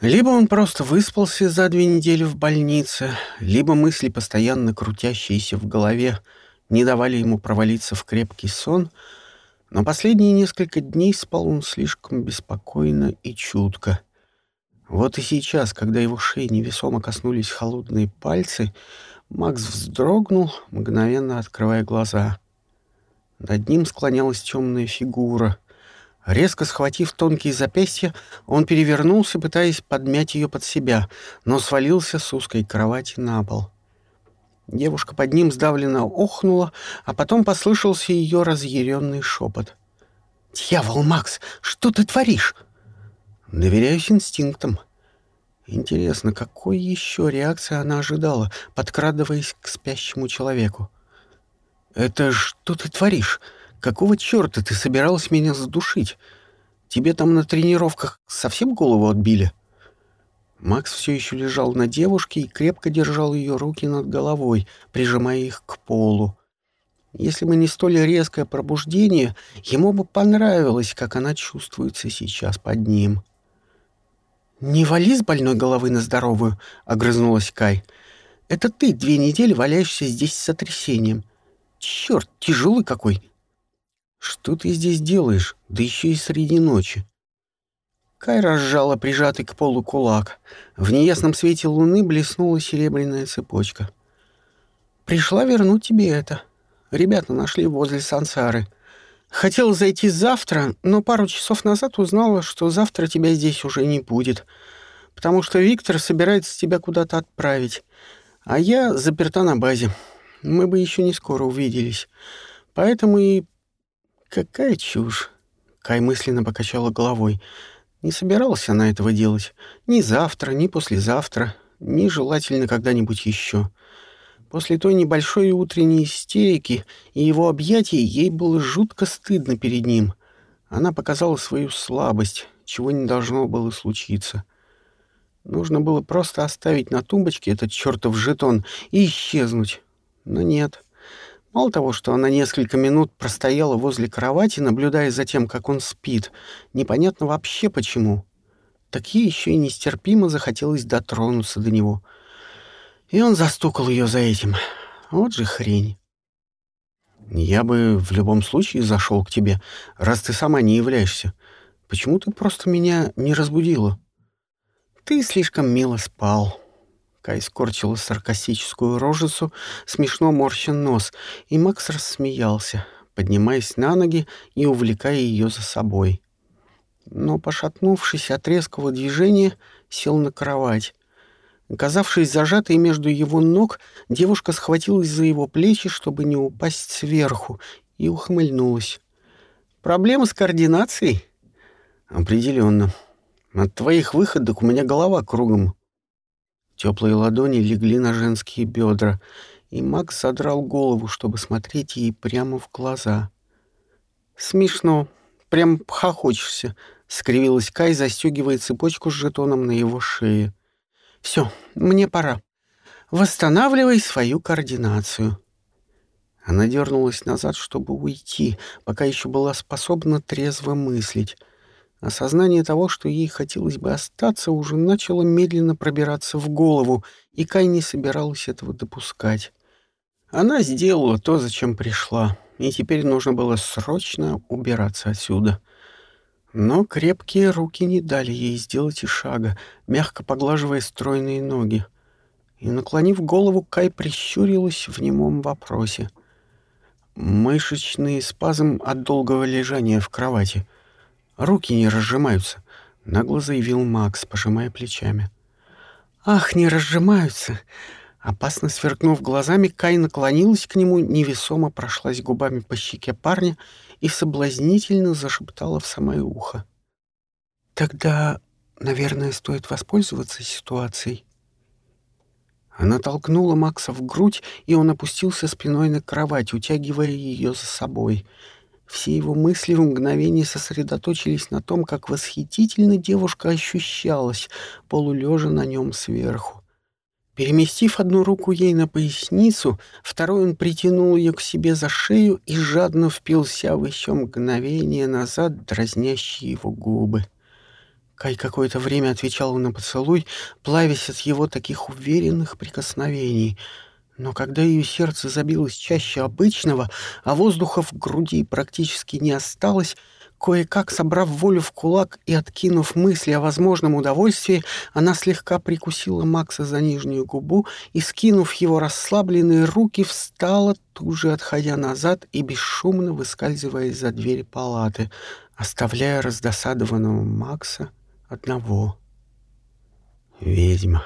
Либо он просто выспался за две недели в больнице, либо мысли, постоянно крутящиеся в голове, не давали ему провалиться в крепкий сон, но последние несколько дней спал он слишком беспокойно и чутко. Вот и сейчас, когда его шеи невесомо коснулись холодные пальцы, Макс вздрогнул, мгновенно открывая глаза. Над ним склонялась темная фигура. Резко схватив тонкие запястья, он перевернулся, пытаясь подмять ее под себя, но свалился с узкой кровати на пол. Девушка под ним сдавленно охнула, а потом послышался ее разъяренный шепот. «Дьявол, Макс, что ты творишь?» «Доверяюсь инстинктам», Интересно, какой еще реакции она ожидала, подкрадываясь к спящему человеку? «Это что ты творишь? Какого черта ты собиралась меня задушить? Тебе там на тренировках совсем голову отбили?» Макс все еще лежал на девушке и крепко держал ее руки над головой, прижимая их к полу. Если бы не столь резкое пробуждение, ему бы понравилось, как она чувствуется сейчас под ним. «Не вали с больной головы на здоровую», — огрызнулась Кай. «Это ты две недели валяешься здесь с сотрясением. Черт, тяжелый какой!» «Что ты здесь делаешь? Да еще и среди ночи!» Кай разжала прижатый к полу кулак. В неясном свете луны блеснула серебряная цепочка. «Пришла вернуть тебе это. Ребята нашли возле сансары. Хотела зайти завтра, но пару часов назад узнала, что завтра тебя здесь уже не будет, потому что Виктор собирается тебя куда-то отправить, а я заперта на базе. Мы бы еще не скоро увиделись. Поэтому и... Какая чушь!» Кай мысленно покачала головой. Не собиралась она этого делать. Ни завтра, ни послезавтра, ни желательно когда-нибудь еще. После той небольшой утренней истерики и его объятий ей было жутко стыдно перед ним. Она показала свою слабость, чего не должно было случиться. Нужно было просто оставить на тумбочке этот чертов жетон и исчезнуть. Но нет. Мало того, что она несколько минут простояла возле кровати, наблюдая за тем, как он спит, непонятно вообще почему. Так ей еще и нестерпимо захотелось дотронуться до него — и он застукал ее за этим. Вот же хрень. Я бы в любом случае зашел к тебе, раз ты сама не являешься. Почему ты просто меня не разбудила? Ты слишком мило спал. Кай скорчила саркастическую рожицу, смешно морща нос, и Макс рассмеялся, поднимаясь на ноги и увлекая ее за собой. Но, пошатнувшись от резкого движения, сел на кровать, Оказавшись зажатой между его ног, девушка схватилась за его плечи, чтобы не упасть сверху, и ухмыльнулась. «Проблема с координацией?» «Определенно. От твоих выходок у меня голова кругом». Теплые ладони легли на женские бедра, и Макс задрал голову, чтобы смотреть ей прямо в глаза. «Смешно. Прям хохочешься», — скривилась Кай, застегивая цепочку с жетоном на его шее. Все, мне пора. Восстанавливай свою координацию. Она дернулась назад, чтобы уйти, пока еще была способна трезво мыслить. Осознание того, что ей хотелось бы остаться, уже начало медленно пробираться в голову, и Кай не собиралась этого допускать. Она сделала то, зачем пришла, и теперь нужно было срочно убираться отсюда. Но крепкие руки не дали ей сделать и шага, мягко поглаживая стройные ноги. И, наклонив голову, Кай прищурилась в немом вопросе. Мышечный спазм от долгого лежания в кровати. Руки не разжимаются, — нагло заявил Макс, пожимая плечами. «Ах, не разжимаются!» Опасно сверкнув глазами, Кай наклонилась к нему, невесомо прошлась губами по щеке парня и соблазнительно зашептала в самое ухо. «Тогда, наверное, стоит воспользоваться ситуацией». Она толкнула Макса в грудь, и он опустился спиной на кровать, утягивая ее за собой. Все его мысли в мгновение сосредоточились на том, как восхитительно девушка ощущалась, полулежа на нем сверху. Переместив одну руку ей на поясницу, второй он притянул ее к себе за шею и жадно впился в еще мгновение назад дразнящие его губы. Кай какое-то время отвечала на поцелуй, плавясь от его таких уверенных прикосновений. Но когда ее сердце забилось чаще обычного, а воздуха в груди практически не осталось, Кое-как, собрав волю в кулак и откинув мысли о возможном удовольствии, она слегка прикусила Макса за нижнюю губу и, скинув его расслабленные руки, встала, тут же отходя назад и бесшумно выскальзывая из-за двери палаты, оставляя раздосадованного Макса одного. «Ведьма!»